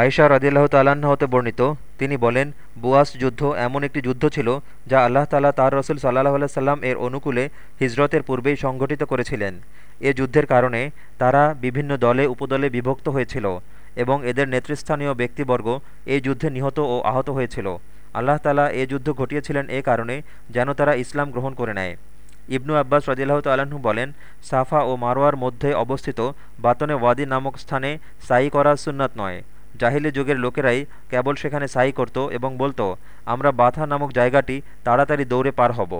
আয়েশা রদিল্লাহ তাল্লাহ্ন হতে বর্ণিত, তিনি বলেন, বুয়াস যুদ্ধ এমন একটি যুদ্ধ ছিল যা আল্লাহ তালা তার রসুল সাল্লাহ সাল্লাম এর অনুকূলে হিজরতের পূর্বেই সংঘটিত করেছিলেন। এ যুদ্ধের কারণে তারা বিভিন্ন দলে, উপদলে বিভক্ত হয়েছিল এবং এদের নেতৃস্থানীয় ব্যক্তিবর্গ এই যুদ্ধে নিহত ও আহত হয়েছিল। আল্লাহ তালা এ যুদ্ধ ঘটিয়েছিলেন এ কারণে যেন তারা ইসলাম গ্রহণ করে নেয়। ইবনু আব্বাস রদিল্লাহ তাল্লাহ্ন বলেন, সাফা ও মারোয়ার মধ্যে অবস্থিত বাতনে ওয়াদি নামক স্থানে সাই করা সুন্নাত নয়। জাহিলি যুগের লোকেরাই কেবল সেখানে সাই করত এবং বলতো, আমরা বাথা নামক জায়গাটি তাড়াতাড়ি দৌড়ে পার হব।